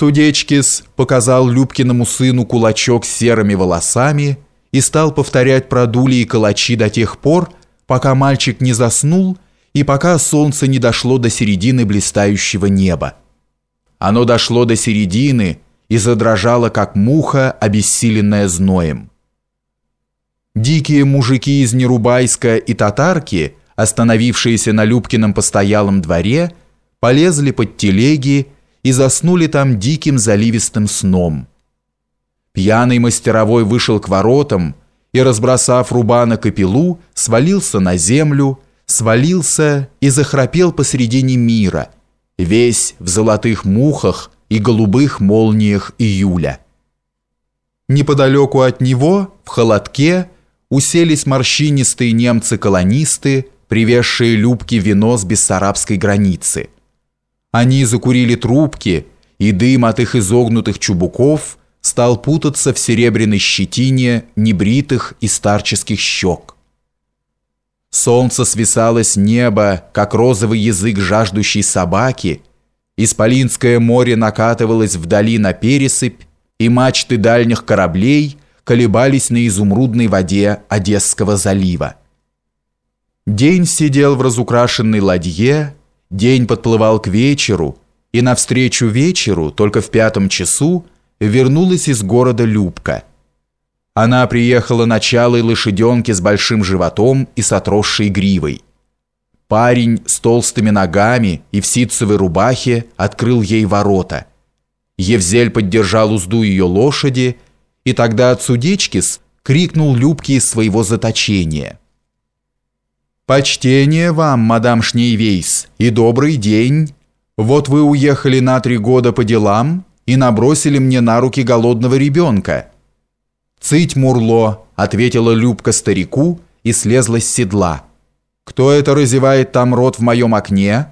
Судечкис показал Любкиному сыну кулачок с серыми волосами и стал повторять про дули и калачи до тех пор, пока мальчик не заснул и пока солнце не дошло до середины блистающего неба. Оно дошло до середины и задрожало, как муха, обессиленная зноем. Дикие мужики из Нерубайска и Татарки, остановившиеся на Любкином постоялом дворе, полезли под телеги и заснули там диким заливистым сном. Пьяный мастеровой вышел к воротам и, разбросав рубана капелу, свалился на землю, свалился и захрапел посредине мира, весь в золотых мухах и голубых молниях июля. Неподалеку от него, в холодке, уселись морщинистые немцы-колонисты, привезшие Любке вино с бессарабской границы – они закурили трубки, и дым от их изогнутых чубуков стал путаться в серебряной щетине небритых и старческих щек. Солнце свисало с неба, как розовый язык жаждущей собаки, Исполинское море накатывалось вдали на пересыпь, и мачты дальних кораблей колебались на изумрудной воде Одесского залива. День сидел в разукрашенной ладье, День подплывал к вечеру, и навстречу вечеру, только в пятом часу, вернулась из города Любка. Она приехала на чалой лошаденке с большим животом и с отросшей гривой. Парень с толстыми ногами и в ситцевой рубахе открыл ей ворота. Евзель поддержал узду ее лошади, и тогда Цудечкис крикнул Любке из своего заточения. «Почтение вам, мадам Шнейвейс, и добрый день. Вот вы уехали на три года по делам и набросили мне на руки голодного ребенка». «Цыть, Мурло», — ответила Любка старику и слезла с седла. «Кто это разевает там рот в моем окне?»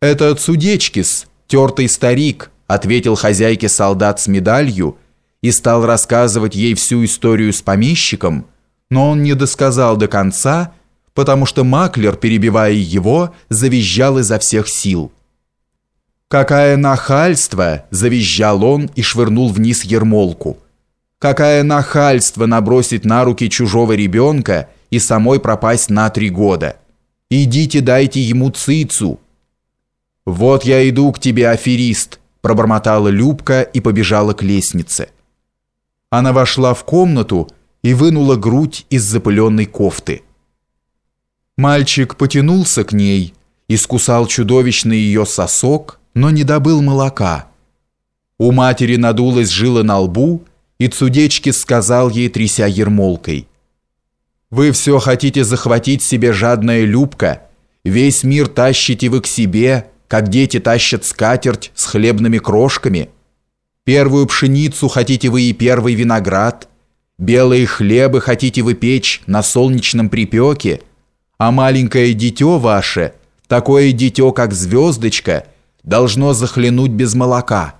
«Это Цудечкис, тертый старик», — ответил хозяйке солдат с медалью и стал рассказывать ей всю историю с помещиком, но он не досказал до конца потому что Маклер, перебивая его, завизжал изо всех сил. «Какое нахальство!» – завизжал он и швырнул вниз ермолку. «Какое нахальство набросить на руки чужого ребенка и самой пропасть на три года! Идите дайте ему цицу!» «Вот я иду к тебе, аферист!» – пробормотала Любка и побежала к лестнице. Она вошла в комнату и вынула грудь из запыленной кофты. Мальчик потянулся к ней, искусал чудовищный ее сосок, но не добыл молока. У матери надулась жила на лбу, и Цудечки сказал ей, тряся ермолкой. «Вы все хотите захватить себе жадная любка, весь мир тащите вы к себе, как дети тащат скатерть с хлебными крошками. Первую пшеницу хотите вы и первый виноград, белые хлебы хотите вы печь на солнечном припеке, а маленькое дитё ваше, такое дитё, как звездочка, должно захлянуть без молока».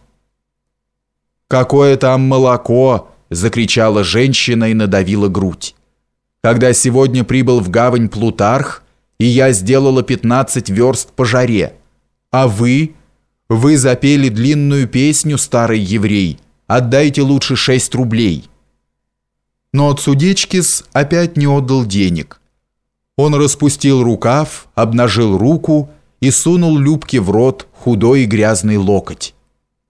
«Какое там молоко!» – закричала женщина и надавила грудь. «Когда сегодня прибыл в гавань Плутарх, и я сделала 15 верст по жаре, а вы, вы запели длинную песню, старый еврей, отдайте лучше 6 рублей». Но Цудечкис опять не отдал денег – он распустил рукав, обнажил руку и сунул Любке в рот худой и грязный локоть.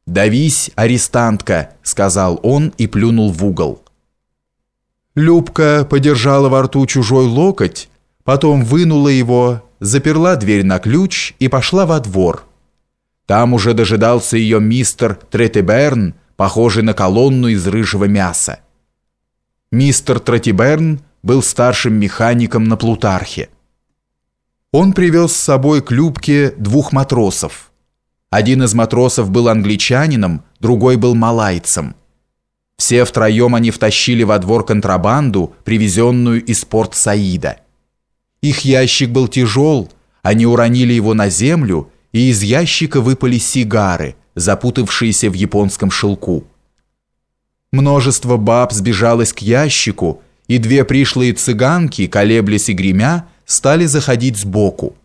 «Давись, арестантка», — сказал он и плюнул в угол. Любка подержала во рту чужой локоть, потом вынула его, заперла дверь на ключ и пошла во двор. Там уже дожидался ее мистер Третиберн, похожий на колонну из рыжего мяса. Мистер Третиберн был старшим механиком на Плутархе. Он привез с собой к Любке двух матросов. Один из матросов был англичанином, другой был малайцем. Все втроем они втащили во двор контрабанду, привезенную из порт Саида. Их ящик был тяжел, они уронили его на землю, и из ящика выпали сигары, запутавшиеся в японском шелку. Множество баб сбежалось к ящику, и две пришлые цыганки, колеблясь и гремя, стали заходить сбоку.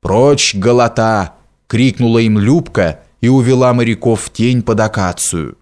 «Прочь, голота!» — крикнула им Любка и увела моряков в тень под акацию.